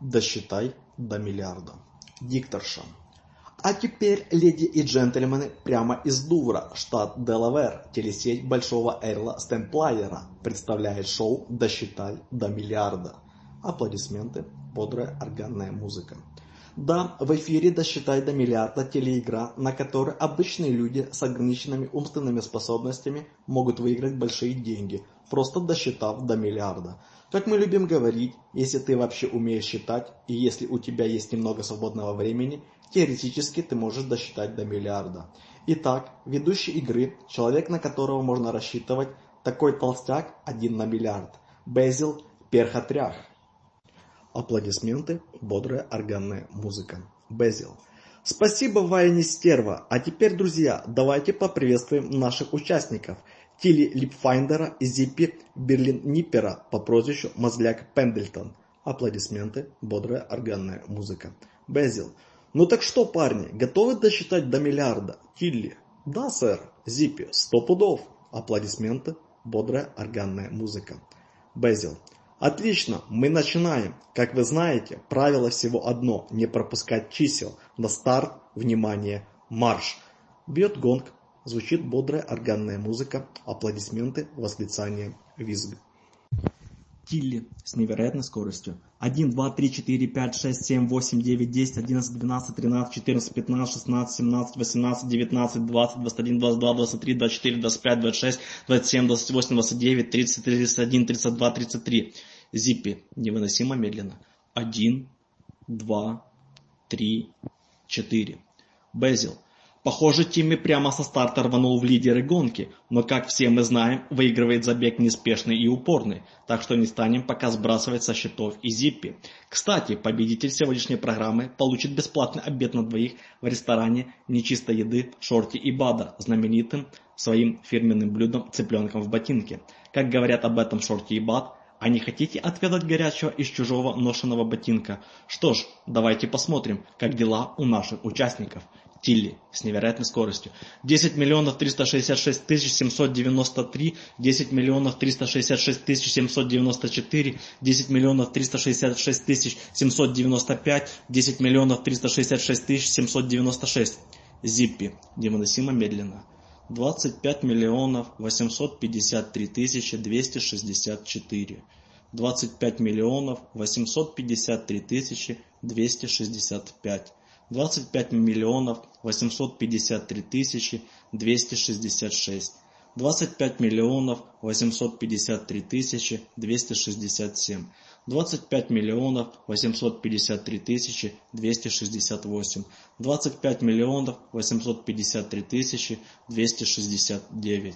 Досчитай до миллиарда. Дикторша. А теперь, леди и джентльмены, прямо из Дувра, штат Делавер, телесеть Большого Эрла Стэмплайера представляет шоу «Досчитай до миллиарда». Аплодисменты, бодрая органная музыка. Да, в эфире «Досчитай до миллиарда» телеигра, на которой обычные люди с ограниченными умственными способностями могут выиграть большие деньги – просто досчитав до миллиарда. Как мы любим говорить, если ты вообще умеешь считать, и если у тебя есть немного свободного времени, теоретически ты можешь досчитать до миллиарда. Итак, ведущий игры, человек, на которого можно рассчитывать, такой толстяк один на миллиард. Безил Перхотрях. Аплодисменты, бодрая органная музыка. Безил. Спасибо, Ваня Стерва. А теперь, друзья, давайте поприветствуем наших участников – стиле липфайндера Зиппи Берлиннипера по прозвищу Мозляк Пендельтон. Аплодисменты, бодрая органная музыка. Безил. Ну так что, парни, готовы досчитать до миллиарда? Тилли. Да, сэр. Зиппи. Сто пудов. Аплодисменты, бодрая органная музыка. Безил. Отлично, мы начинаем. Как вы знаете, правило всего одно – не пропускать чисел. На старт, внимание, марш. Бьет гонг Звучит бодрая органная музыка, аплодисменты, восклицания, визг. Килли с невероятной скоростью. 1, 2, 3, 4, 5, 6, 7, 8, 9, 10, 11, 12, 13, 14, 15, 16, 17, 18, 19, 20, 21, 22, 23, 24, 25, 26, 27, 28, 29, 30, 31, 32, 33. Зиппи. Невыносимо медленно. 1, 2, 3, 4. Безил. Похоже, Тимми прямо со старта рванул в лидеры гонки, но, как все мы знаем, выигрывает забег неспешный и упорный, так что не станем пока сбрасывать со счетов и зиппи. Кстати, победитель сегодняшней программы получит бесплатный обед на двоих в ресторане нечистой еды Шорти и Бада, знаменитым своим фирменным блюдом цыпленком в ботинке. Как говорят об этом Шорти и Бад, а не хотите отведать горячего из чужого ношеного ботинка? Что ж, давайте посмотрим, как дела у наших участников. Тилли с невероятной скоростью. 10 миллионов 366 тысяч 793, 10 миллионов 366 тысяч 794, 10 миллионов 366 тысяч 795, 10 миллионов 366 тысяч 796. Зиппи. Невыносимо медленно. 25 миллионов 853 тысячи 264. 25 миллионов 853 тысячи 265. 25 миллионов 853 тысячи 266, 25 миллионов 853 тысячи 267, 25 миллионов 853 тысячи 268, 25 миллионов 853 тысячи 269.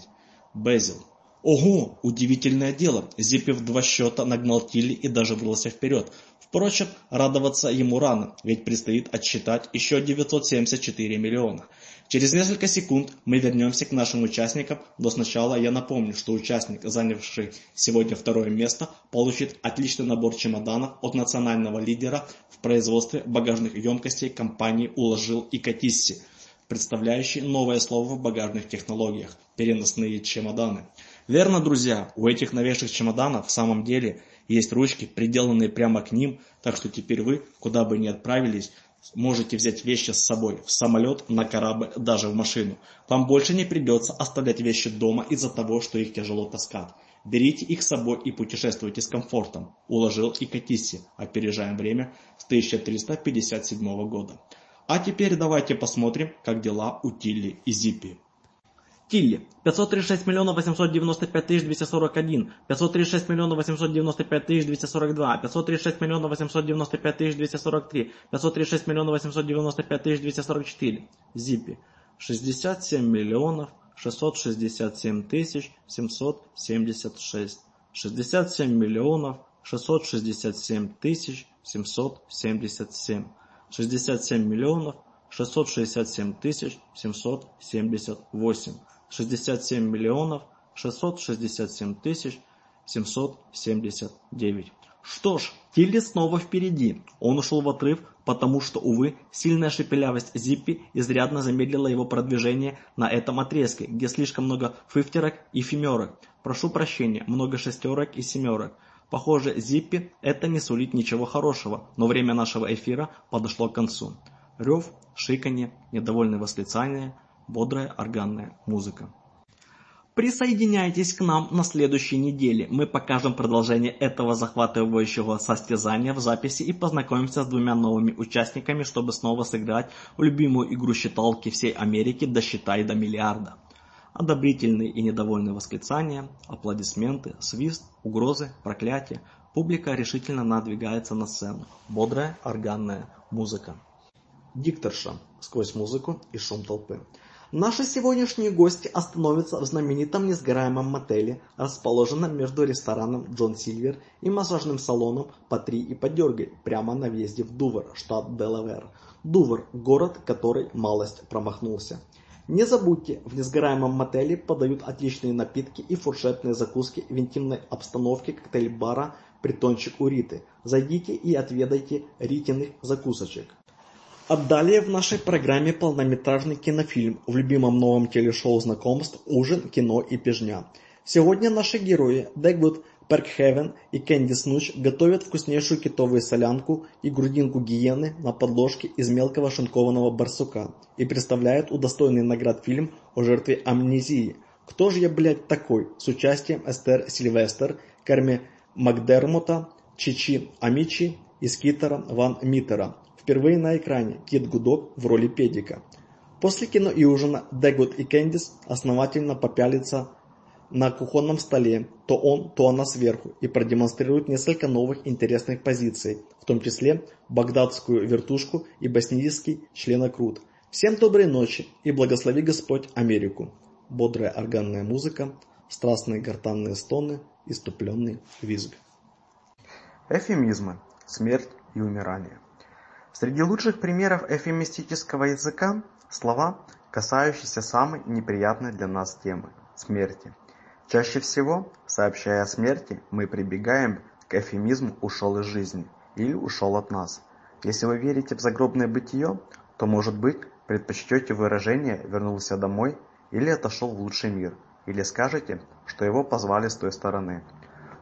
Безил. Ого, удивительное дело, Зиппи в два счета нагнал Тилли и даже врылся вперед. Впрочем, радоваться ему рано, ведь предстоит отсчитать еще 974 миллиона. Через несколько секунд мы вернемся к нашим участникам, но сначала я напомню, что участник, занявший сегодня второе место, получит отличный набор чемоданов от национального лидера в производстве багажных емкостей компании «Уложил» и «Катисси», представляющей новое слово в багажных технологиях – переносные чемоданы – Верно, друзья, у этих новейших чемоданов в самом деле есть ручки, приделанные прямо к ним, так что теперь вы, куда бы ни отправились, можете взять вещи с собой, в самолет, на корабль, даже в машину. Вам больше не придется оставлять вещи дома из-за того, что их тяжело таскать. Берите их с собой и путешествуйте с комфортом, уложил Икатиси, опережаем время с 1357 года. А теперь давайте посмотрим, как дела у Тилли и Зиппи. Чили 536 миллионов 895 тысяч 241, 536 миллионов 895 тысяч 242, 536 миллионов 895 тысяч 243, 536 миллионов 895 тысяч 244. Зипи 67 миллионов 667 тысяч 776. 67 миллионов 667 тысяч 777. 67 миллионов 667 тысяч 778. 67 миллионов 667 тысяч 779. Что ж, Тилли снова впереди. Он ушел в отрыв, потому что, увы, сильная шепелявость Зиппи изрядно замедлила его продвижение на этом отрезке, где слишком много фифтерок и фемерок. Прошу прощения, много шестерок и семерок. Похоже, Зиппи это не сулит ничего хорошего, но время нашего эфира подошло к концу. Рев, шиканье, недовольные восклицания, бодрая органная музыка. Присоединяйтесь к нам на следующей неделе. Мы покажем продолжение этого захватывающего состязания в записи и познакомимся с двумя новыми участниками, чтобы снова сыграть в любимую игру считалки всей Америки «Досчитай до миллиарда». Одобрительные и недовольные восклицания, аплодисменты, свист, угрозы, проклятия. Публика решительно надвигается на сцену. Бодрая органная музыка. Дикторша сквозь музыку и шум толпы. Наши сегодняшние гости остановятся в знаменитом несгораемом мотеле, расположенном между рестораном «Джон Сильвер» и массажным салоном «Потри и подергай» прямо на въезде в Дувер, штат Делавер. Дувер – город, который малость промахнулся. Не забудьте, в несгораемом мотеле подают отличные напитки и фуршетные закуски в интимной обстановке коктейль-бара «Притончик у Риты». Зайдите и отведайте ритиных закусочек. Далее в нашей программе полнометражный кинофильм в любимом новом телешоу знакомств «Ужин, кино и пижня». Сегодня наши герои Дэгвуд Паркхевен и Кэнди Снуч готовят вкуснейшую китовую солянку и грудинку гиены на подложке из мелкого шинкованного барсука и представляют удостоенный наград фильм о жертве амнезии. «Кто же я, блядь, такой?» с участием Эстер Сильвестер, Карми Макдермота, Чичи Амичи и Скитера Ван Миттера – впервые на экране Кит Гудок в роли Педика. После кино и ужина Дэгуд и Кэндис основательно попялятся на кухонном столе, то он, то она сверху, и продемонстрируют несколько новых интересных позиций, в том числе багдадскую вертушку и боснийский членокрут. Всем доброй ночи и благослови Господь Америку. Бодрая органная музыка, страстные гортанные стоны, иступленный визг. Эфемизмы. Смерть и умирание. Среди лучших примеров эвфемистического языка – слова, касающиеся самой неприятной для нас темы – смерти. Чаще всего, сообщая о смерти, мы прибегаем к эфемизму «ушел из жизни» или «ушел от нас». Если вы верите в загробное бытие, то, может быть, предпочтете выражение «вернулся домой» или «отошел в лучший мир», или скажете, что его позвали с той стороны.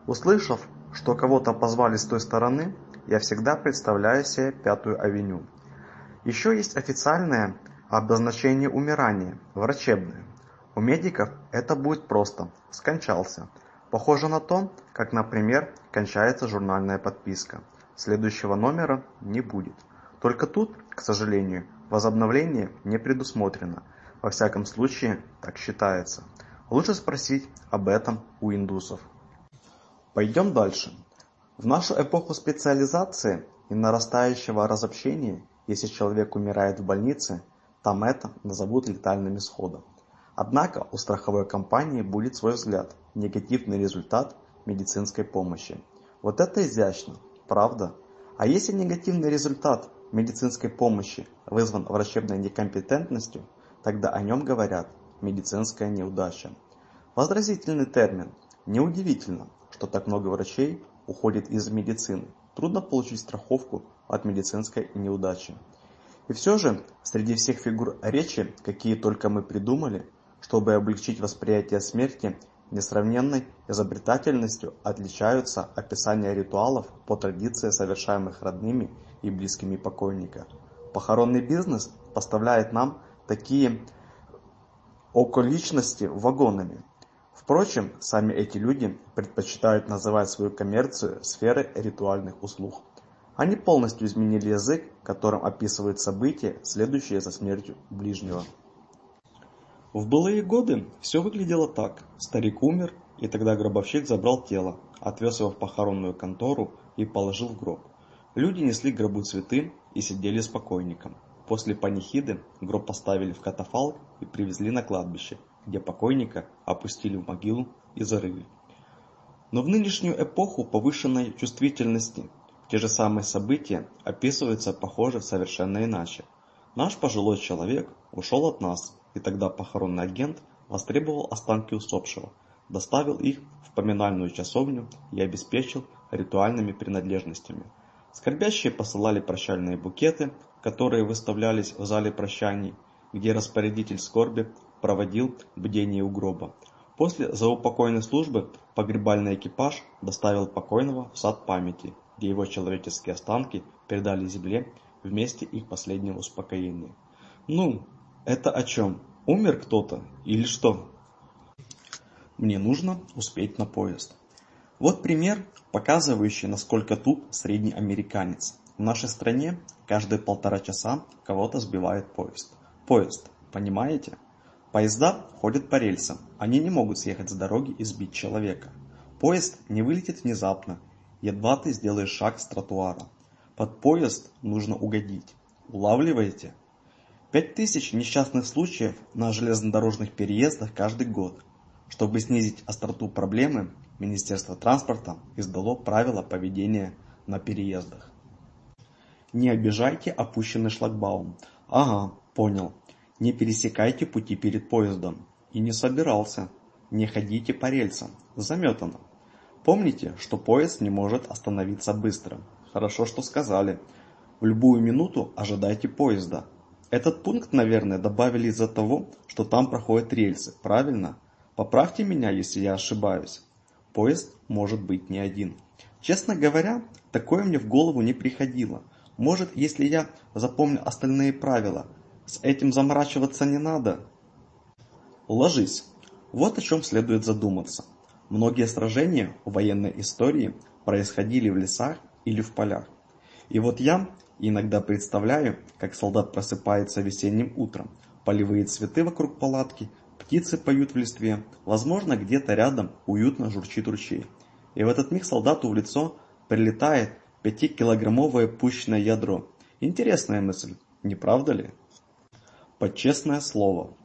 Услышав, что кого-то позвали с той стороны, я всегда представляю себе Пятую авеню. Еще есть официальное обозначение умирания, врачебное. У медиков это будет просто «скончался». Похоже на то, как, например, кончается журнальная подписка. Следующего номера не будет. Только тут, к сожалению, возобновление не предусмотрено. Во всяком случае, так считается. Лучше спросить об этом у индусов. Пойдем дальше. В нашу эпоху специализации и нарастающего разобщения, если человек умирает в больнице, там это назовут летальным исходом. Однако у страховой компании будет свой взгляд, негативный результат медицинской помощи. Вот это изящно, правда? А если негативный результат медицинской помощи вызван врачебной некомпетентностью, тогда о нем говорят «медицинская неудача». Возразительный термин. Неудивительно, что так много врачей уходит из медицины. Трудно получить страховку от медицинской неудачи. И все же, среди всех фигур речи, какие только мы придумали, чтобы облегчить восприятие смерти, несравненной изобретательностью отличаются описания ритуалов по традиции, совершаемых родными и близкими покойника. Похоронный бизнес поставляет нам такие околичности вагонами, Впрочем, сами эти люди предпочитают называть свою коммерцию сферой ритуальных услуг. Они полностью изменили язык, которым описывают события, следующие за смертью ближнего. В былые годы все выглядело так. Старик умер, и тогда гробовщик забрал тело, отвез его в похоронную контору и положил в гроб. Люди несли гробу цветы и сидели с покойником. После панихиды гроб поставили в катафалк и привезли на кладбище – где покойника опустили в могилу и зарыли. Но в нынешнюю эпоху повышенной чувствительности те же самые события описываются, похоже, совершенно иначе. Наш пожилой человек ушел от нас, и тогда похоронный агент востребовал останки усопшего, доставил их в поминальную часовню и обеспечил ритуальными принадлежностями. Скорбящие посылали прощальные букеты, которые выставлялись в зале прощаний, где распорядитель скорби проводил бдение у гроба. После заупокойной службы погребальный экипаж доставил покойного в сад памяти, где его человеческие останки передали земле вместе их последнего успокоения. Ну, это о чем? Умер кто-то или что? Мне нужно успеть на поезд. Вот пример, показывающий, насколько туп средний американец. В нашей стране каждые полтора часа кого-то сбивает поезд. Поезд, понимаете? Поезда ходят по рельсам. Они не могут съехать с дороги и сбить человека. Поезд не вылетит внезапно. Едва ты сделаешь шаг с тротуара. Под поезд нужно угодить. Улавливаете? Пять тысяч несчастных случаев на железнодорожных переездах каждый год. Чтобы снизить остроту проблемы, Министерство транспорта издало правила поведения на переездах. Не обижайте опущенный шлагбаум. Ага, понял. Не пересекайте пути перед поездом и не собирался. Не ходите по рельсам. Заметано. Помните, что поезд не может остановиться быстро. Хорошо, что сказали. В любую минуту ожидайте поезда. Этот пункт, наверное, добавили из-за того, что там проходят рельсы, правильно? Поправьте меня, если я ошибаюсь. Поезд может быть не один. Честно говоря, такое мне в голову не приходило. Может, если я запомню остальные правила – с этим заморачиваться не надо. Ложись. Вот о чем следует задуматься. Многие сражения в военной истории происходили в лесах или в полях. И вот я иногда представляю, как солдат просыпается весенним утром. Полевые цветы вокруг палатки, птицы поют в листве, возможно, где-то рядом уютно журчит ручей. И в этот миг солдату в лицо прилетает пятикилограммовое пущенное ядро. Интересная мысль, не правда ли? по честное слово.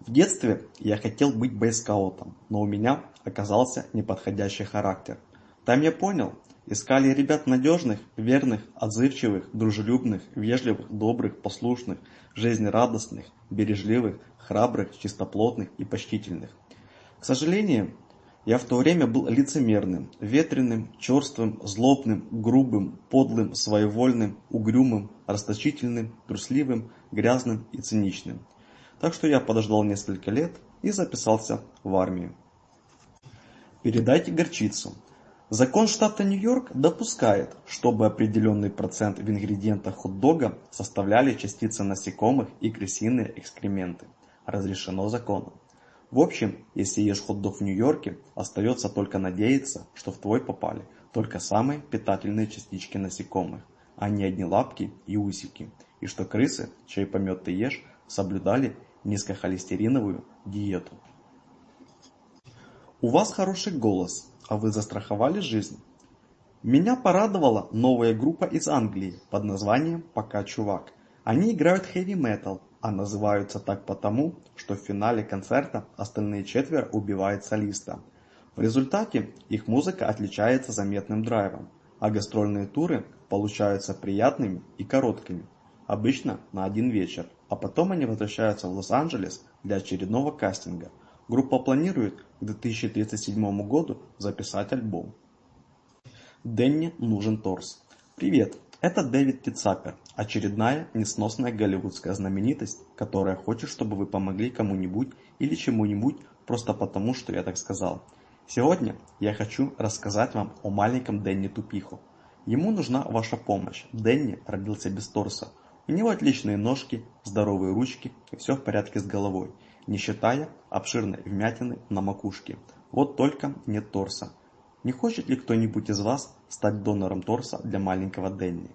В детстве я хотел быть бойскаутом, но у меня оказался неподходящий характер. Там я понял, искали ребят надежных, верных, отзывчивых, дружелюбных, вежливых, добрых, послушных, жизнерадостных, бережливых, храбрых, чистоплотных и почтительных. К сожалению, я в то время был лицемерным, ветреным, черствым, злобным, грубым, подлым, своевольным, угрюмым, расточительным, трусливым, грязным и циничным. Так что я подождал несколько лет и записался в армию. Передайте горчицу. Закон штата Нью-Йорк допускает, чтобы определенный процент в ингредиентах хот-дога составляли частицы насекомых и крысиные экскременты. Разрешено законом. В общем, если ешь хот-дог в Нью-Йорке, остается только надеяться, что в твой попали только самые питательные частички насекомых, а не одни лапки и усики – и что крысы, чей помет ты ешь, соблюдали низкохолестериновую диету. У вас хороший голос, а вы застраховали жизнь. Меня порадовала новая группа из Англии под названием «Пока чувак». Они играют хэви-метал, а называются так потому, что в финале концерта остальные четверо убивают солиста. В результате их музыка отличается заметным драйвом, а гастрольные туры получаются приятными и короткими – обычно на один вечер, а потом они возвращаются в Лос-Анджелес для очередного кастинга. Группа планирует к 2037 году записать альбом. Дэнни нужен торс. Привет, это Дэвид Пицапер, очередная несносная голливудская знаменитость, которая хочет, чтобы вы помогли кому-нибудь или чему-нибудь просто потому, что я так сказал. Сегодня я хочу рассказать вам о маленьком Дэнни Тупиху. Ему нужна ваша помощь. Дэнни родился без торса – у него отличные ножки, здоровые ручки, и все в порядке с головой, не считая обширной вмятины на макушке. Вот только нет торса. Не хочет ли кто-нибудь из вас стать донором торса для маленького Денни?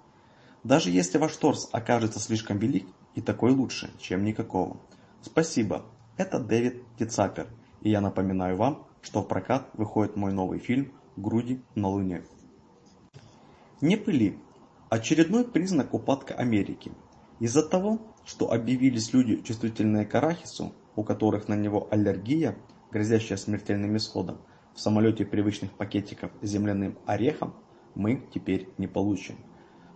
Даже если ваш торс окажется слишком велик, и такой лучше, чем никакого. Спасибо, это Дэвид Тицапер, и я напоминаю вам, что в прокат выходит мой новый фильм «Груди на луне». Не пыли, Очередной признак упадка Америки из-за того, что объявились люди, чувствительные к арахису, у которых на него аллергия, грозящая смертельным исходом, в самолете привычных пакетиков с земляным орехом мы теперь не получим.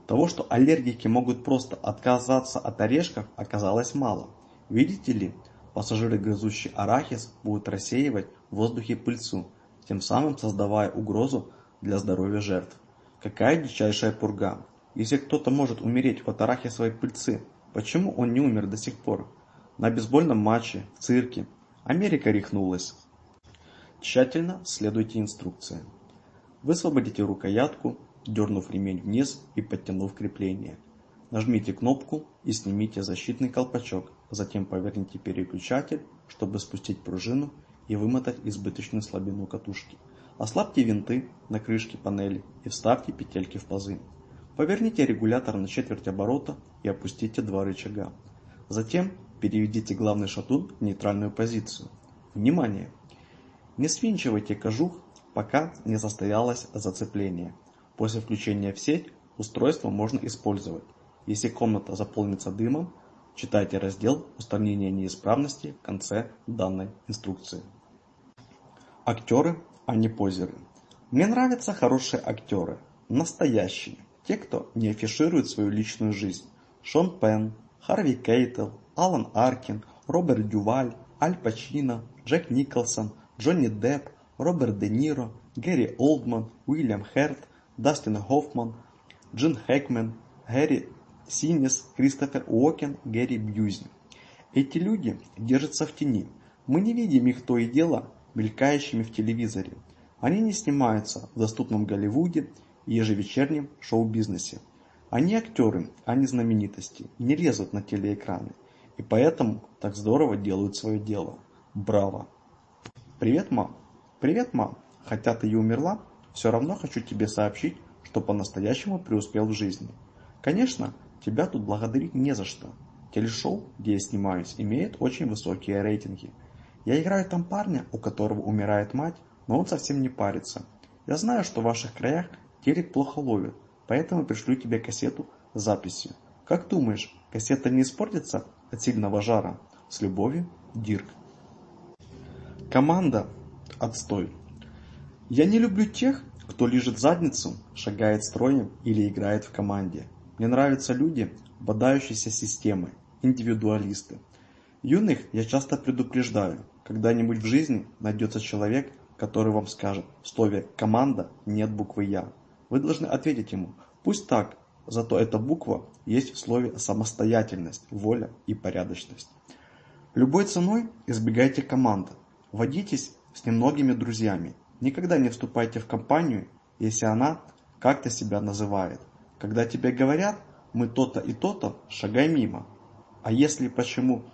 Того, что аллергики могут просто отказаться от орешков, оказалось мало. Видите ли, пассажиры, грызущие арахис, будут рассеивать в воздухе пыльцу, тем самым создавая угрозу для здоровья жертв. Какая дичайшая пурга! Если кто-то может умереть в атараке своей пыльцы, почему он не умер до сих пор? На бейсбольном матче, в цирке. Америка рехнулась. Тщательно следуйте инструкции. Высвободите рукоятку, дернув ремень вниз и подтянув крепление. Нажмите кнопку и снимите защитный колпачок, затем поверните переключатель, чтобы спустить пружину и вымотать избыточную слабину катушки. Ослабьте винты на крышке панели и вставьте петельки в пазы. Поверните регулятор на четверть оборота и опустите два рычага. Затем переведите главный шатун в нейтральную позицию. Внимание! Не свинчивайте кожух, пока не состоялось зацепление. После включения в сеть устройство можно использовать. Если комната заполнится дымом, читайте раздел «Устранение неисправности» в конце данной инструкции. Актеры, а не позеры. Мне нравятся хорошие актеры, настоящие. Те, кто не афиширует свою личную жизнь – Шон Пен, Харви Кейтл, Алан Аркин, Роберт Дюваль, Аль Пачино, Джек Николсон, Джонни Депп, Роберт Де Ниро, Гэри Олдман, Уильям Херт, Дастин Хоффман, Джин Хэкмен, Гэри Синис, Кристофер Уокен, Гэри Бьюзи. Эти люди держатся в тени. Мы не видим их то и дело мелькающими в телевизоре. Они не снимаются в доступном Голливуде ежевечернем шоу-бизнесе. Они актеры, а не знаменитости, не лезут на телеэкраны. И поэтому так здорово делают свое дело. Браво! Привет, мам! Привет, мам! Хотя ты и умерла, все равно хочу тебе сообщить, что по-настоящему преуспел в жизни. Конечно, тебя тут благодарить не за что. Телешоу, где я снимаюсь, имеет очень высокие рейтинги. Я играю там парня, у которого умирает мать, но он совсем не парится. Я знаю, что в ваших краях Терек плохо ловит, поэтому пришлю тебе кассету с записью. Как думаешь, кассета не испортится от сильного жара? С любовью, Дирк. Команда. Отстой. Я не люблю тех, кто лежит задницу, шагает строем или играет в команде. Мне нравятся люди, бодающиеся системой, индивидуалисты. Юных я часто предупреждаю, когда-нибудь в жизни найдется человек, который вам скажет в слове «команда» нет буквы «я». Вы должны ответить ему, пусть так, зато эта буква есть в слове самостоятельность, воля и порядочность. Любой ценой избегайте команд, водитесь с немногими друзьями, никогда не вступайте в компанию, если она как-то себя называет. Когда тебе говорят «мы то-то и то-то», шагай мимо. А если почему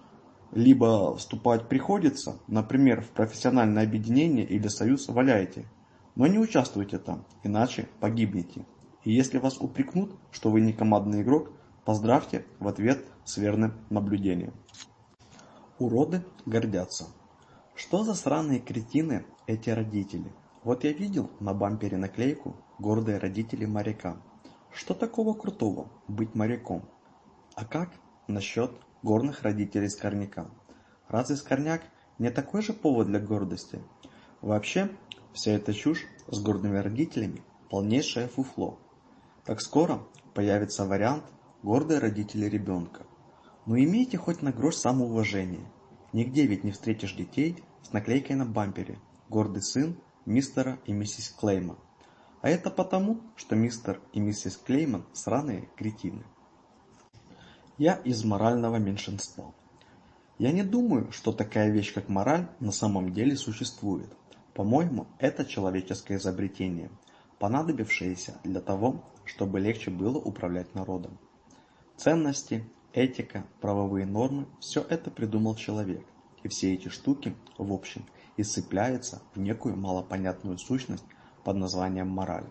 либо вступать приходится, например, в профессиональное объединение или союз, валяйте – но не участвуйте там, иначе погибнете. И если вас упрекнут, что вы не командный игрок, поздравьте в ответ с верным наблюдением. Уроды гордятся. Что за сраные кретины эти родители? Вот я видел на бампере наклейку «Гордые родители моряка». Что такого крутого быть моряком? А как насчет горных родителей Скорняка? Разве Скорняк не такой же повод для гордости? Вообще, Вся эта чушь с гордыми родителями – полнейшее фуфло. Так скоро появится вариант «гордые родители ребенка». Но имейте хоть на грош самоуважения. Нигде ведь не встретишь детей с наклейкой на бампере «Гордый сын мистера и миссис Клейма». А это потому, что мистер и миссис Клейман – сраные кретины. Я из морального меньшинства. Я не думаю, что такая вещь, как мораль, на самом деле существует. По-моему, это человеческое изобретение, понадобившееся для того, чтобы легче было управлять народом. Ценности, этика, правовые нормы – все это придумал человек, и все эти штуки, в общем, исцепляются в некую малопонятную сущность под названием мораль.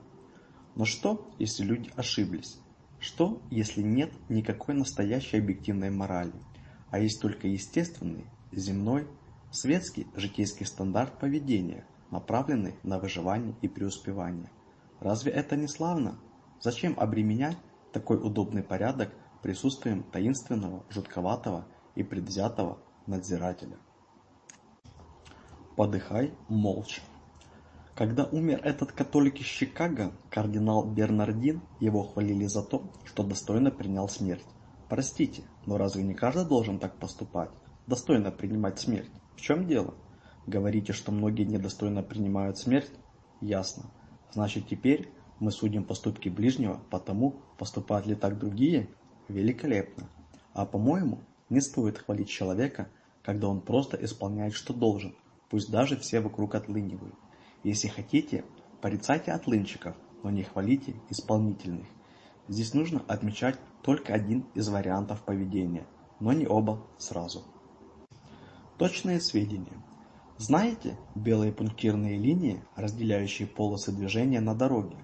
Но что, если люди ошиблись? Что, если нет никакой настоящей объективной морали, а есть только естественный, земной, светский житейский стандарт поведения, направлены на выживание и преуспевание. Разве это не славно? Зачем обременять такой удобный порядок присутствием таинственного, жутковатого и предвзятого надзирателя? Подыхай молча. Когда умер этот католик из Чикаго, кардинал Бернардин, его хвалили за то, что достойно принял смерть. Простите, но разве не каждый должен так поступать? Достойно принимать смерть. В чем дело? Говорите, что многие недостойно принимают смерть? Ясно. Значит, теперь мы судим поступки ближнего по тому, поступают ли так другие? Великолепно. А по-моему, не стоит хвалить человека, когда он просто исполняет, что должен, пусть даже все вокруг отлынивают. Если хотите, порицайте отлынчиков, но не хвалите исполнительных. Здесь нужно отмечать только один из вариантов поведения, но не оба сразу. Точные сведения – знаете, белые пунктирные линии, разделяющие полосы движения на дороге.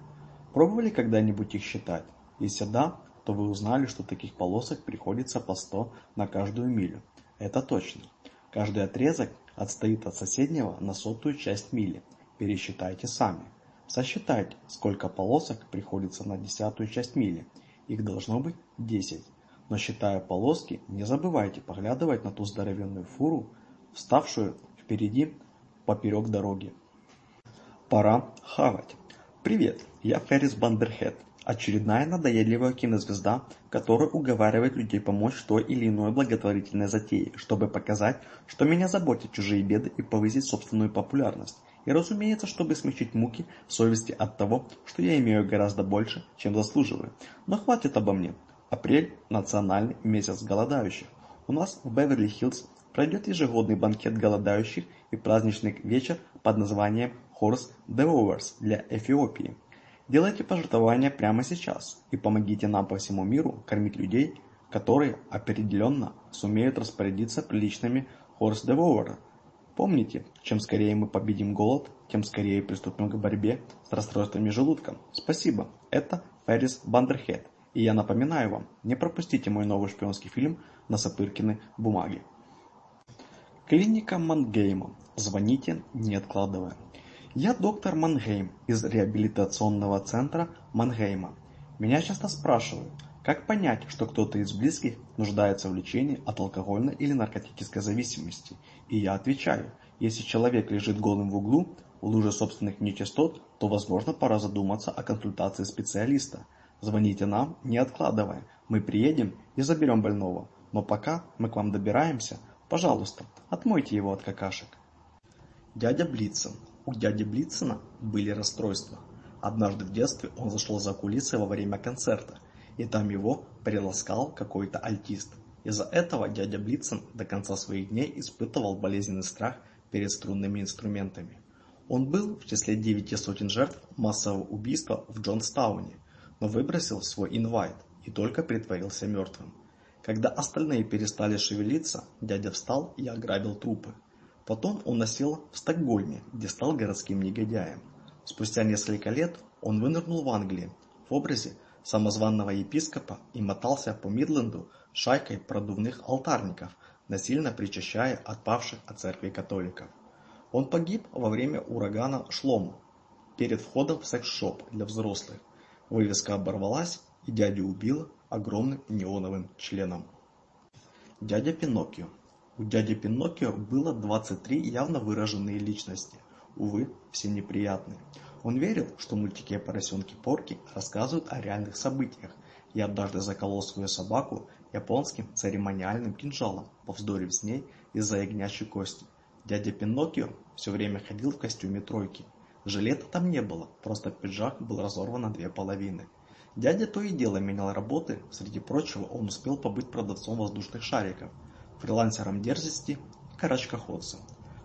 Пробовали когда-нибудь их считать? Если да, то вы узнали, что таких полосок приходится по 100 на каждую милю. Это точно. Каждый отрезок отстоит от соседнего на сотую часть мили. Пересчитайте сами. Сосчитайте, сколько полосок приходится на десятую часть мили. Их должно быть 10. Но считая полоски, не забывайте поглядывать на ту здоровенную фуру, вставшую впереди поперек дороги. Пора хавать. Привет, я Феррис Бандерхед, очередная надоедливая кинозвезда, которая уговаривает людей помочь той или иной благотворительной затее, чтобы показать, что меня заботят чужие беды и повысить собственную популярность. И разумеется, чтобы смягчить муки совести от того, что я имею гораздо больше, чем заслуживаю. Но хватит обо мне. Апрель – национальный месяц голодающих. У нас в Беверли-Хиллз пройдет ежегодный банкет голодающих и праздничный вечер под названием Horse Devours для Эфиопии. Делайте пожертвования прямо сейчас и помогите нам по всему миру кормить людей, которые определенно сумеют распорядиться приличными Horse Devour. Помните, чем скорее мы победим голод, тем скорее приступим к борьбе с расстройствами желудка. Спасибо, это Феррис Бандерхед. И я напоминаю вам, не пропустите мой новый шпионский фильм на Сапыркины бумаге. Клиника Мангейма. Звоните, не откладывая. Я доктор Мангейм из реабилитационного центра Мангейма. Меня часто спрашивают, как понять, что кто-то из близких нуждается в лечении от алкогольной или наркотической зависимости? И я отвечаю, если человек лежит голым в углу, в луже собственных нечистот, то, возможно, пора задуматься о консультации специалиста. Звоните нам, не откладывая. Мы приедем и заберем больного. Но пока мы к вам добираемся, Пожалуйста, отмойте его от какашек. Дядя Блицын. У дяди Блицына были расстройства. Однажды в детстве он зашел за кулисы во время концерта, и там его приласкал какой-то альтист. Из-за этого дядя Блицын до конца своих дней испытывал болезненный страх перед струнными инструментами. Он был в числе девяти сотен жертв массового убийства в Джонстауне, но выбросил свой инвайт и только притворился мертвым – когда остальные перестали шевелиться, дядя встал и ограбил трупы. Потом он осел в Стокгольме, где стал городским негодяем. Спустя несколько лет он вынырнул в Англии в образе самозванного епископа и мотался по Мидленду шайкой продувных алтарников, насильно причащая отпавших от церкви католиков. Он погиб во время урагана Шлома перед входом в секс-шоп для взрослых. Вывеска оборвалась, дядя убил огромным неоновым членом. Дядя Пиноккио. У дяди Пиноккио было 23 явно выраженные личности. Увы, все неприятные. Он верил, что мультики о поросенке Порки рассказывают о реальных событиях. Я однажды заколол свою собаку японским церемониальным кинжалом, повздорив с ней из-за ягнящей кости. Дядя Пиноккио все время ходил в костюме тройки. Жилета там не было, просто пиджак был разорван на две половины. Дядя то и дело менял работы, среди прочего он успел побыть продавцом воздушных шариков, фрилансером дерзости и карачкоходцем.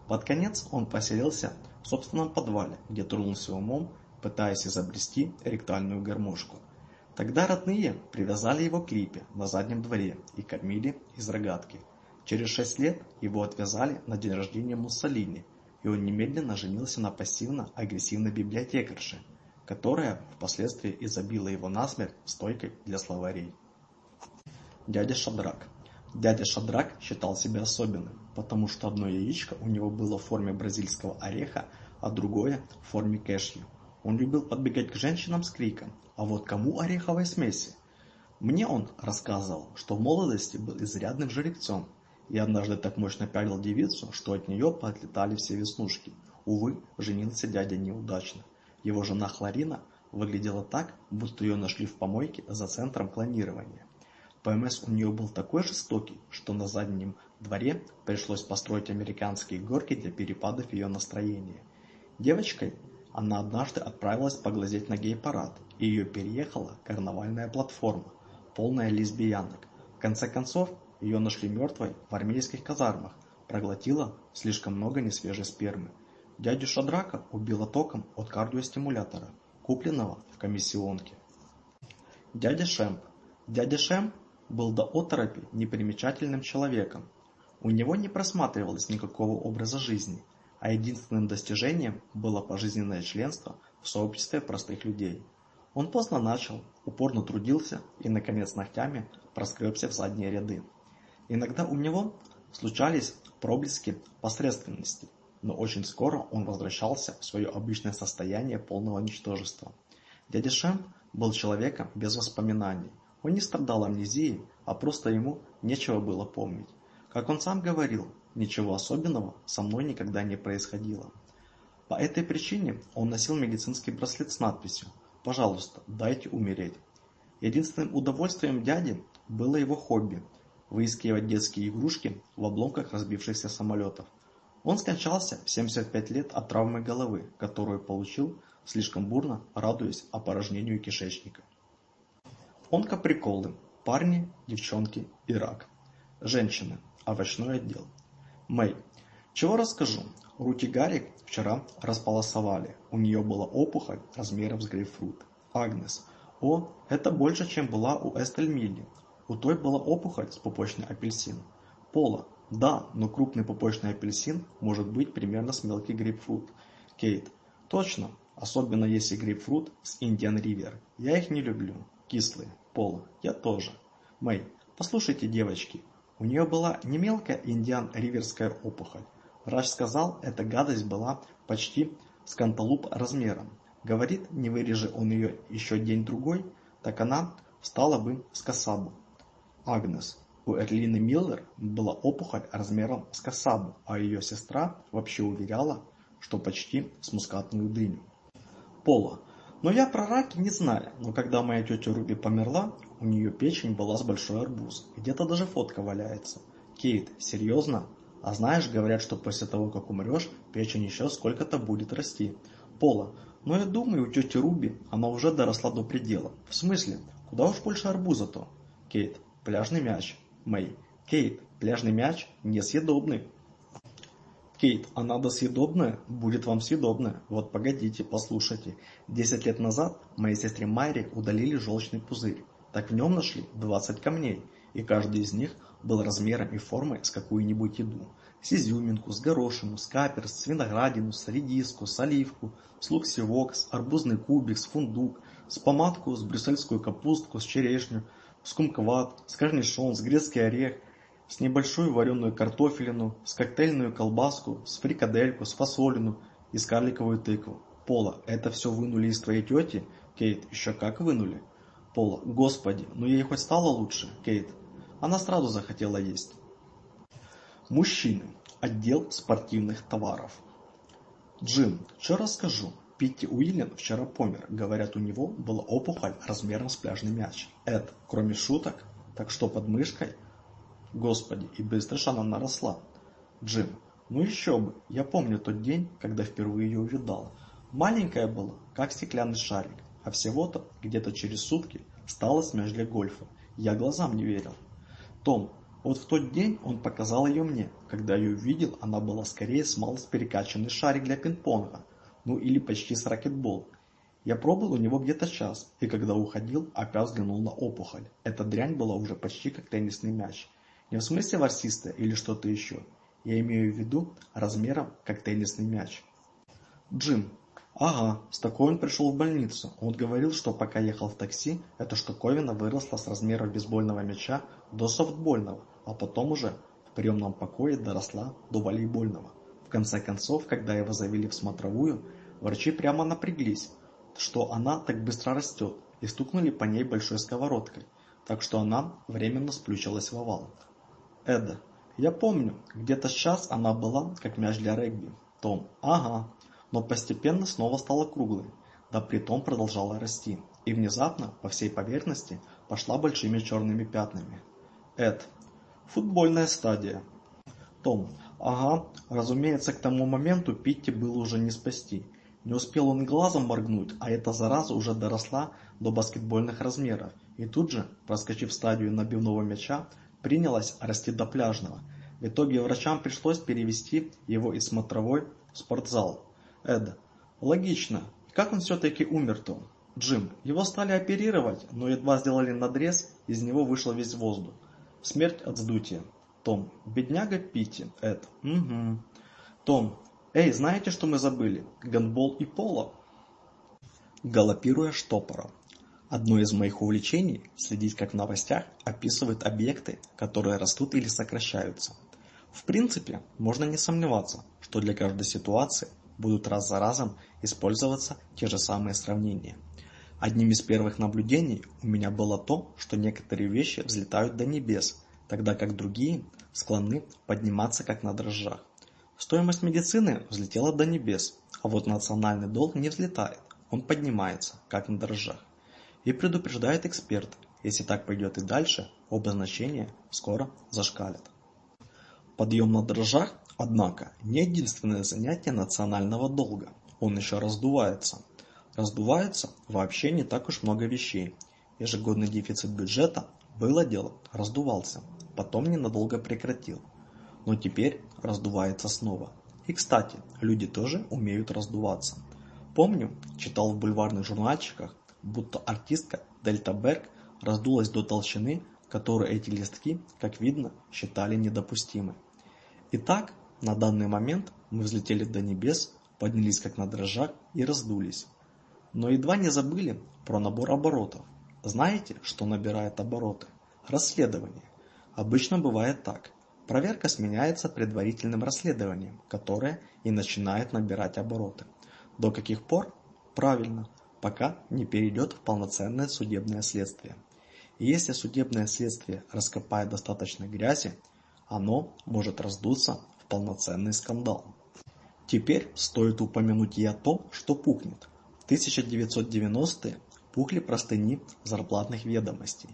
Под конец он поселился в собственном подвале, где трудился умом, пытаясь изобрести ректальную гармошку. Тогда родные привязали его к липе на заднем дворе и кормили из рогатки. Через шесть лет его отвязали на день рождения Муссолини, и он немедленно женился на пассивно-агрессивной библиотекарше – которая впоследствии изобила его насмерть стойкой для словарей. Дядя Шадрак Дядя Шадрак считал себя особенным, потому что одно яичко у него было в форме бразильского ореха, а другое в форме кэшью. Он любил подбегать к женщинам с криком «А вот кому ореховой смеси?» Мне он рассказывал, что в молодости был изрядным жеребцом, и однажды так мощно пялил девицу, что от нее поотлетали все веснушки. Увы, женился дядя неудачно. Его жена Хлорина выглядела так, будто ее нашли в помойке за центром клонирования. ПМС у нее был такой жестокий, что на заднем дворе пришлось построить американские горки для перепадов ее настроения. Девочкой она однажды отправилась поглазеть на гей-парад, и ее переехала карнавальная платформа, полная лесбиянок. В конце концов, ее нашли мертвой в армейских казармах, проглотила слишком много несвежей спермы. Дядю Шадрака убило током от кардиостимулятора, купленного в комиссионке. Дядя Шемп. Дядя Шемп был до оторопи непримечательным человеком. У него не просматривалось никакого образа жизни, а единственным достижением было пожизненное членство в сообществе простых людей. Он поздно начал, упорно трудился и, наконец, ногтями проскребся в задние ряды. Иногда у него случались проблески посредственности – но очень скоро он возвращался в свое обычное состояние полного ничтожества. Дядя Шем был человеком без воспоминаний. Он не страдал амнезией, а просто ему нечего было помнить. Как он сам говорил, ничего особенного со мной никогда не происходило. По этой причине он носил медицинский браслет с надписью «Пожалуйста, дайте умереть». Единственным удовольствием дяди было его хобби – выискивать детские игрушки в обломках разбившихся самолетов – он скончался в 75 лет от травмы головы, которую получил слишком бурно, радуясь опорожнению кишечника. Он каприколы, Парни, девчонки и рак. Женщины. Овощной отдел. Мэй. Чего расскажу? Руки Гарик вчера располосовали. У нее была опухоль размером с грейпфрут. Агнес. О, это больше, чем была у Эстель Милли. У той была опухоль с пупочной апельсин. Пола. Да, но крупный пупочный апельсин может быть примерно с мелкий грейпфрут. Кейт. Точно. Особенно если грейпфрут с Индиан Ривер. Я их не люблю. Кислые. Пола. Я тоже. Мэй. Послушайте, девочки. У нее была не мелкая Индиан-Риверская опухоль. Врач сказал, эта гадость была почти с размером. Говорит, не вырежи он ее еще день-другой, так она стала бы с косабу. Агнес. У Эрлины Миллер была опухоль размером с касабу, а ее сестра вообще уверяла, что почти с мускатную дыню. Пола. Но я про рак не знаю, но когда моя тетя Руби померла, у нее печень была с большой арбуз. Где-то даже фотка валяется. Кейт, серьезно? А знаешь, говорят, что после того, как умрешь, печень еще сколько-то будет расти. Пола. Но я думаю, у тети Руби она уже доросла до предела. В смысле? Куда уж больше арбуза-то? Кейт. Пляжный мяч. Мэй. Кейт, пляжный мяч несъедобный. Кейт, а надо съедобное? Будет вам съедобное. Вот погодите, послушайте. Десять лет назад моей сестре Майре удалили желчный пузырь. Так в нем нашли 20 камней, и каждый из них был размером и формой с какую-нибудь еду. С изюминку, с горошину, с каперс, с виноградину, с редиску, с оливку, с лук-севок, с арбузный кубик, с фундук, с помадку, с брюссельскую капустку, с черешню – с скорнишон, с грецкий орех, с небольшую вареную картофелину, с коктейльную колбаску, с фрикадельку, с фасолину и с карликовую тыкву. Пола, это все вынули из твоей тети? Кейт, еще как вынули. Пола, господи, ну ей хоть стало лучше? Кейт, она сразу захотела есть. Мужчины. Отдел спортивных товаров. Джим, что расскажу? Питти Уильям вчера помер. Говорят, у него была опухоль размером с пляжный мяч. Эд, кроме шуток, так что под мышкой? Господи, и быстро же она наросла. Джим, ну еще бы, я помню тот день, когда впервые ее увидал. Маленькая была, как стеклянный шарик, а всего-то, где-то через сутки, стала смяч для гольфа. Я глазам не верил. Том, вот в тот день он показал ее мне. Когда ее увидел, она была скорее с малость перекачанный шарик для пинг-понга ну или почти с ракетбол. Я пробыл у него где-то час, и когда уходил, опять взглянул на опухоль. Эта дрянь была уже почти как теннисный мяч. Не в смысле ворсиста или что-то еще. Я имею в виду размером, как теннисный мяч. Джим. Ага, с такой он пришел в больницу. Он говорил, что пока ехал в такси, эта штуковина выросла с размера бейсбольного мяча до софтбольного, а потом уже в приемном покое доросла до волейбольного конце концов, когда его завели в смотровую, врачи прямо напряглись, что она так быстро растет, и стукнули по ней большой сковородкой, так что она временно сплющилась в овал. Эда. Я помню, где-то сейчас она была, как мяч для регби. Том. Ага. Но постепенно снова стала круглой, да притом продолжала расти. И внезапно, по всей поверхности, пошла большими черными пятнами. Эд. Футбольная стадия. Том. Ага, разумеется, к тому моменту Питти было уже не спасти. Не успел он глазом моргнуть, а эта зараза уже доросла до баскетбольных размеров, и тут же, проскочив стадию набивного мяча, принялась расти до пляжного. В итоге врачам пришлось перевести его из смотровой в спортзал. Эд, логично, как он все-таки умер-то? Джим, его стали оперировать, но едва сделали надрез, из него вышел весь воздух. Смерть от сдутия. Том. Бедняга Пити, Эд. Угу. Том. Эй, знаете, что мы забыли? Гандбол и поло. Галопируя штопором. Одно из моих увлечений – следить, как в новостях описывают объекты, которые растут или сокращаются. В принципе, можно не сомневаться, что для каждой ситуации будут раз за разом использоваться те же самые сравнения. Одним из первых наблюдений у меня было то, что некоторые вещи взлетают до небес, тогда как другие склонны подниматься как на дрожжах. Стоимость медицины взлетела до небес, а вот национальный долг не взлетает, он поднимается, как на дрожжах. И предупреждает эксперты, если так пойдет и дальше, оба значения скоро зашкалят. Подъем на дрожжах, однако, не единственное занятие национального долга, он еще раздувается. Раздувается вообще не так уж много вещей. Ежегодный дефицит бюджета было дело, раздувался потом ненадолго прекратил. Но теперь раздувается снова. И, кстати, люди тоже умеют раздуваться. Помню, читал в бульварных журнальчиках, будто артистка Дельта Берг раздулась до толщины, которую эти листки, как видно, считали недопустимой. Итак, на данный момент мы взлетели до небес, поднялись как на дрожжах и раздулись. Но едва не забыли про набор оборотов. Знаете, что набирает обороты? Расследование. Обычно бывает так. Проверка сменяется предварительным расследованием, которое и начинает набирать обороты. До каких пор? Правильно, пока не перейдет в полноценное судебное следствие. И если судебное следствие раскопает достаточно грязи, оно может раздуться в полноценный скандал. Теперь стоит упомянуть и о том, что пухнет. В 1990-е пухли простыни зарплатных ведомостей.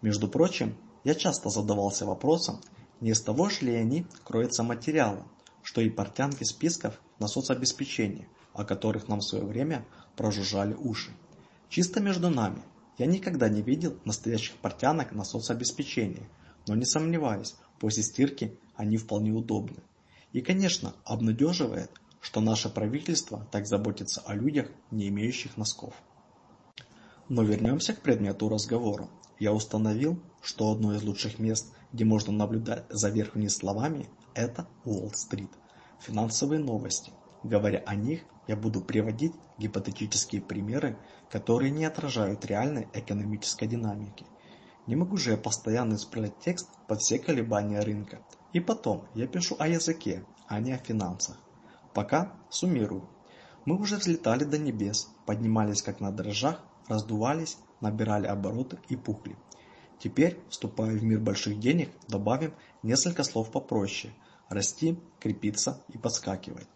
Между прочим, я часто задавался вопросом, не из того ж ли они кроются материалом, что и портянки списков на соцобеспечение, о которых нам в свое время прожужжали уши. Чисто между нами, я никогда не видел настоящих портянок на соцобеспечение, но не сомневаюсь, после стирки они вполне удобны. И, конечно, обнадеживает, что наше правительство так заботится о людях, не имеющих носков. Но вернемся к предмету разговора. Я установил, что одно из лучших мест, где можно наблюдать за верхними словами, это Уолл-стрит. Финансовые новости. Говоря о них, я буду приводить гипотетические примеры, которые не отражают реальной экономической динамики. Не могу же я постоянно исправлять текст под все колебания рынка. И потом, я пишу о языке, а не о финансах. Пока суммирую. Мы уже взлетали до небес, поднимались как на дрожжах, раздувались, набирали обороты и пухли. Теперь, вступая в мир больших денег, добавим несколько слов попроще. Расти, крепиться и подскакивать.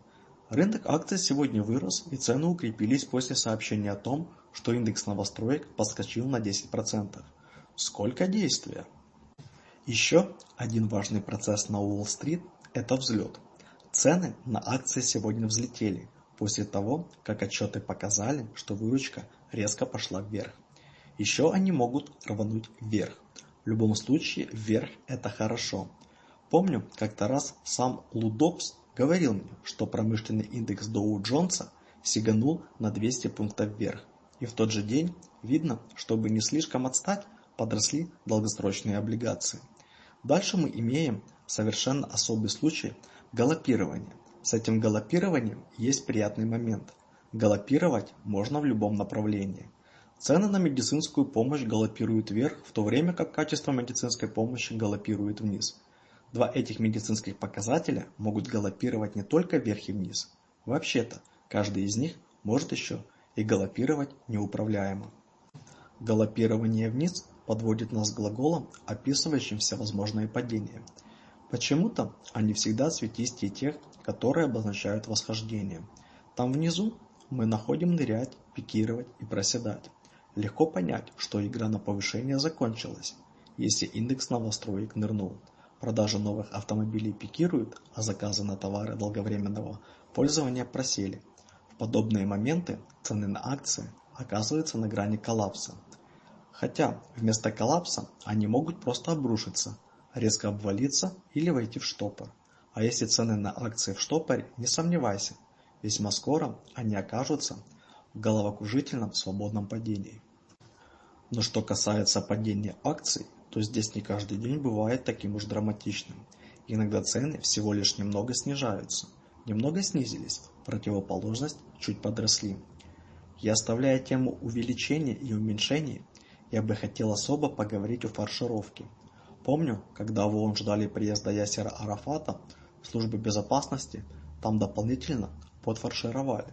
Рынок акций сегодня вырос и цены укрепились после сообщения о том, что индекс новостроек подскочил на 10%. Сколько действия? Еще один важный процесс на Уолл-стрит – это взлет. Цены на акции сегодня взлетели, после того, как отчеты показали, что выручка резко пошла вверх. Еще они могут рвануть вверх. В любом случае, вверх – это хорошо. Помню, как-то раз сам Лудокс говорил мне, что промышленный индекс Доу Джонса сиганул на 200 пунктов вверх. И в тот же день, видно, чтобы не слишком отстать, подросли долгосрочные облигации. Дальше мы имеем совершенно особый случай галопирование. С этим галопированием есть приятный момент. Галопировать можно в любом направлении. Цены на медицинскую помощь галопируют вверх, в то время как качество медицинской помощи галопирует вниз. Два этих медицинских показателя могут галопировать не только вверх и вниз. Вообще-то, каждый из них может еще и галопировать неуправляемо. Галопирование вниз подводит нас к глаголам, описывающим всевозможные падения. Почему-то они всегда цветистее тех, которые обозначают восхождение. Там внизу мы находим нырять, пикировать и проседать. Легко понять, что игра на повышение закончилась. Если индекс новостроек нырнул, продажи новых автомобилей пикируют, а заказы на товары долговременного пользования просели. В подобные моменты цены на акции оказываются на грани коллапса. Хотя вместо коллапса они могут просто обрушиться, резко обвалиться или войти в штопор. А если цены на акции в штопоре, не сомневайся, весьма скоро они окажутся в головокружительном свободном падении. Но что касается падения акций, то здесь не каждый день бывает таким уж драматичным. Иногда цены всего лишь немного снижаются. Немного снизились, противоположность чуть подросли. Я оставляя тему увеличения и уменьшения, я бы хотел особо поговорить о фаршировке. Помню, когда в ООН ждали приезда Ясера Арафата, службы безопасности там дополнительно подфаршировали.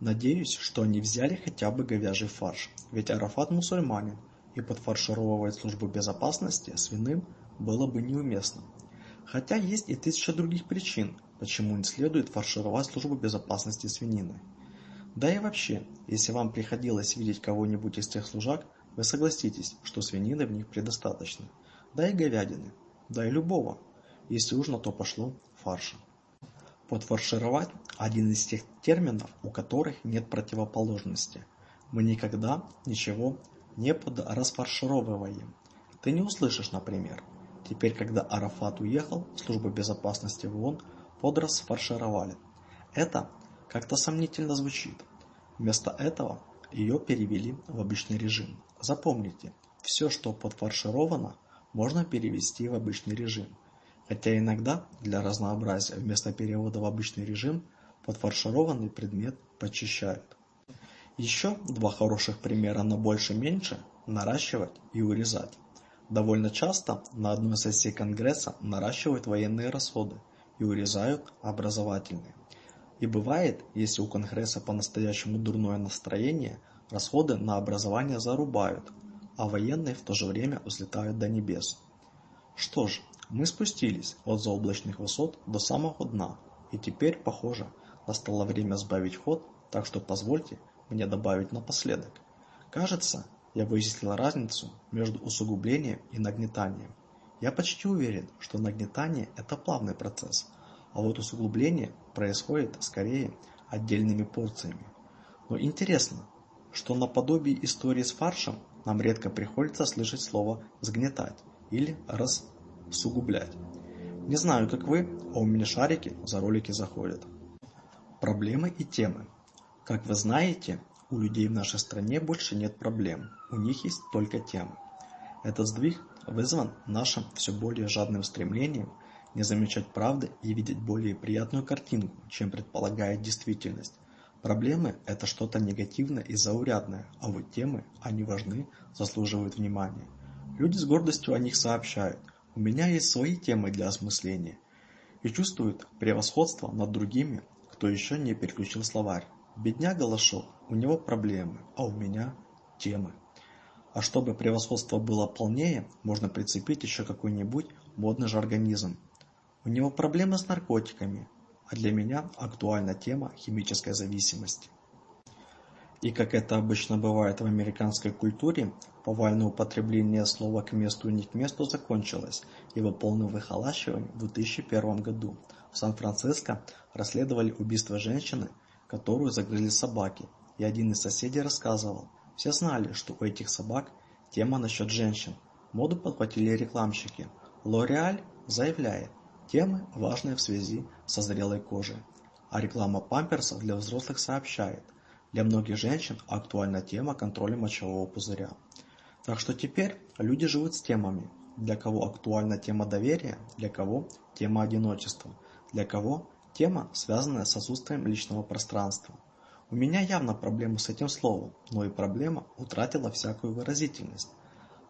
Надеюсь, что они взяли хотя бы говяжий фарш. Ведь Арафат мусульманин, и подфаршировывать службу безопасности свиным было бы неуместно. Хотя есть и тысяча других причин, почему не следует фаршировать службу безопасности свинины. Да и вообще, если вам приходилось видеть кого-нибудь из тех служак, вы согласитесь, что свинины в них предостаточно. Да и говядины. Да и любого. Если уж на то пошло, фарша. Подфаршировать – один из тех терминов, у которых нет противоположности – мы никогда ничего не подраспаршировываем. Ты не услышишь, например. Теперь, когда Арафат уехал, службы безопасности в ООН подрасфаршировали. Это как-то сомнительно звучит. Вместо этого ее перевели в обычный режим. Запомните, все, что подфаршировано, можно перевести в обычный режим. Хотя иногда, для разнообразия, вместо перевода в обычный режим, подфаршированный предмет почищают. Еще два хороших примера на больше меньше наращивать и урезать. Довольно часто на одной сессии Конгресса наращивают военные расходы и урезают образовательные. И бывает, если у Конгресса по-настоящему дурное настроение, расходы на образование зарубают, а военные в то же время взлетают до небес. Что ж, мы спустились от заоблачных высот до самого дна, и теперь, похоже, настало время сбавить ход, так что позвольте – мне добавить напоследок. Кажется, я выяснил разницу между усугублением и нагнетанием. Я почти уверен, что нагнетание – это плавный процесс, а вот усугубление происходит, скорее, отдельными порциями. Но интересно, что наподобие истории с фаршем нам редко приходится слышать слово «сгнетать» или «рассугублять». Не знаю, как вы, а у меня шарики за ролики заходят. Проблемы и темы – как вы знаете, у людей в нашей стране больше нет проблем, у них есть только темы. Этот сдвиг вызван нашим все более жадным стремлением не замечать правды и видеть более приятную картинку, чем предполагает действительность. Проблемы – это что-то негативное и заурядное, а вот темы, они важны, заслуживают внимания. Люди с гордостью о них сообщают. У меня есть свои темы для осмысления. И чувствуют превосходство над другими, кто еще не переключил словарь. Бедняга Лашо, у него проблемы, а у меня темы. А чтобы превосходство было полнее, можно прицепить еще какой-нибудь модный жаргонизм. У него проблемы с наркотиками, а для меня актуальна тема химической зависимости. И как это обычно бывает в американской культуре, повальное употребление слова «к месту» и «не к месту» закончилось, его полное выхолащивание в 2001 году. В Сан-Франциско расследовали убийство женщины – которую загрызли собаки, и один из соседей рассказывал. Все знали, что у этих собак тема насчет женщин. Моду подхватили рекламщики. Лореаль заявляет, темы важные в связи со зрелой кожей. А реклама памперсов для взрослых сообщает, для многих женщин актуальна тема контроля мочевого пузыря. Так что теперь люди живут с темами. Для кого актуальна тема доверия, для кого тема одиночества, для кого Тема связанная с отсутствием личного пространства. У меня явно проблемы с этим словом, но и проблема утратила всякую выразительность,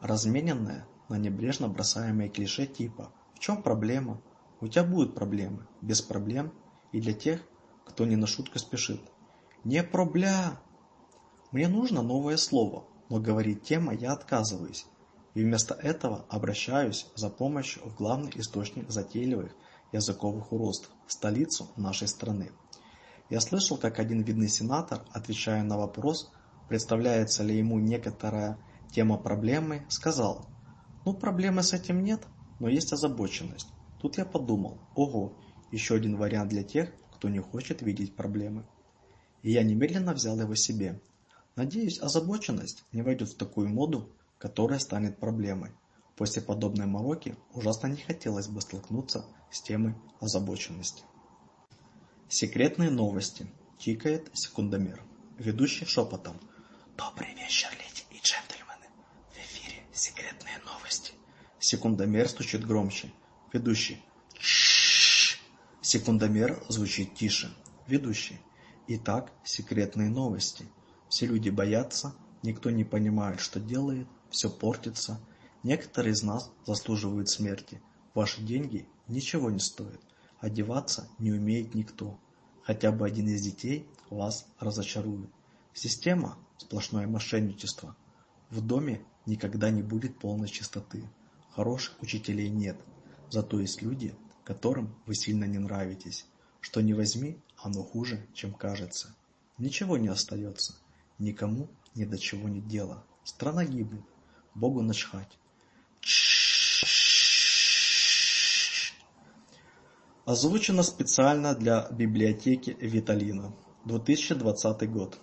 размененная на небрежно бросаемые клише типа «В чем проблема?», «У тебя будут проблемы», «Без проблем» и для тех, кто не на шутку спешит. «Не пробля!» Мне нужно новое слово, но говорить тема я отказываюсь, и вместо этого обращаюсь за помощью в главный источник затейливых языковых уродств, столицу нашей страны. Я слышал, как один видный сенатор, отвечая на вопрос, представляется ли ему некоторая тема проблемы, сказал, «Ну, проблемы с этим нет, но есть озабоченность». Тут я подумал, ого, еще один вариант для тех, кто не хочет видеть проблемы. И я немедленно взял его себе. Надеюсь, озабоченность не войдет в такую моду, которая станет проблемой. После подобной мороки ужасно не хотелось бы столкнуться с темой озабоченности. Секретные новости. Тикает секундомер. Ведущий шепотом. Добрый вечер, леди и джентльмены. В эфире секретные новости. Секундомер стучит громче. Ведущий. Тш -ш -ш. Секундомер звучит тише. Ведущий. Итак, секретные новости. Все люди боятся, никто не понимает, что делает, все портится, Некоторые из нас заслуживают смерти. Ваши деньги ничего не стоят. Одеваться не умеет никто. Хотя бы один из детей вас разочарует. Система – сплошное мошенничество. В доме никогда не будет полной чистоты. Хороших учителей нет. Зато есть люди, которым вы сильно не нравитесь. Что не возьми, оно хуже, чем кажется. Ничего не остается. Никому ни до чего не дело. Страна гибнет. Богу начхать. Озвучено специально для библиотеки Виталина. 2020 год.